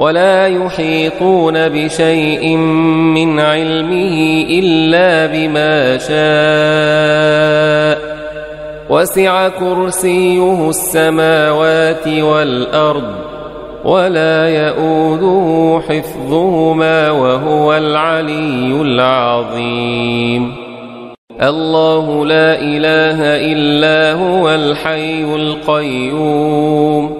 ولا يحيطون بشيء من علمه إلا بما شاء. وسع كرسيه السماوات والأرض ولا يؤوده حفظهما وهو العلي العظيم. الله لا إله إلا هو الحي القيوم.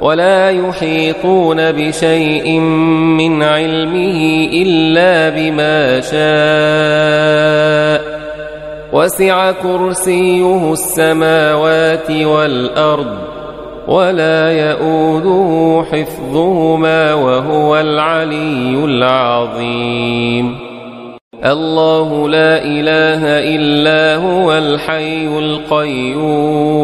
ولا يحيطون بشيء من علمه إلا بما شاء. وسع كرسيه السماوات والأرض ولا يؤوده حفظهما وهو العلي العظيم. الله لا إله إلا هو الحي القيوم.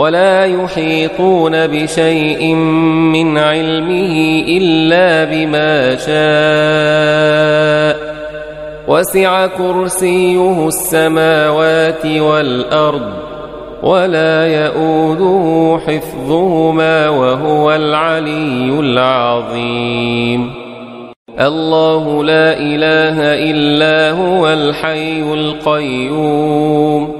ولا يحيطون بشيء من علمه إلا بما شاء. وسع كرسيه السماوات والأرض ولا يؤوده حفظهما وهو العلي العظيم. الله لا إله إلا هو الحي القيوم.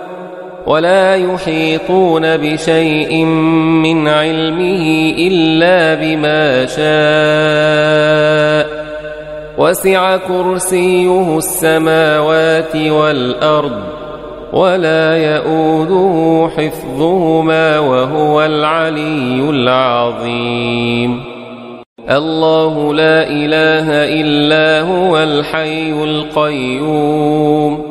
ولا يحيطون بشيء من علمه إلا بما شاء. وسع كرسيه السماوات والأرض ولا يؤوده حفظهما وهو العلي العظيم. الله لا إله إلا هو الحي القيوم.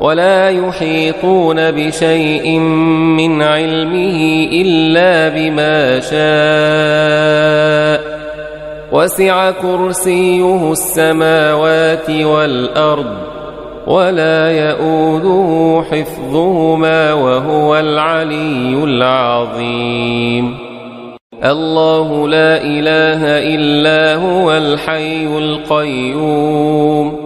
ولا يحيطون بشيء من علمه إلا بما شاء. وسع كرسيه السماوات والأرض ولا يؤوده حفظهما وهو العلي العظيم. الله لا إله إلا هو الحي القيوم.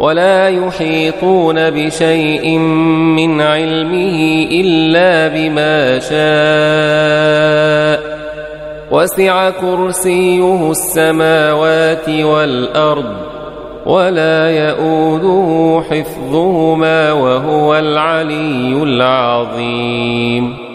ولا يحيطون بشيء من علمه إلا بما شاء. وسع كرسيه السماوات والأرض ولا يؤوده حفظهما وهو العلي العظيم.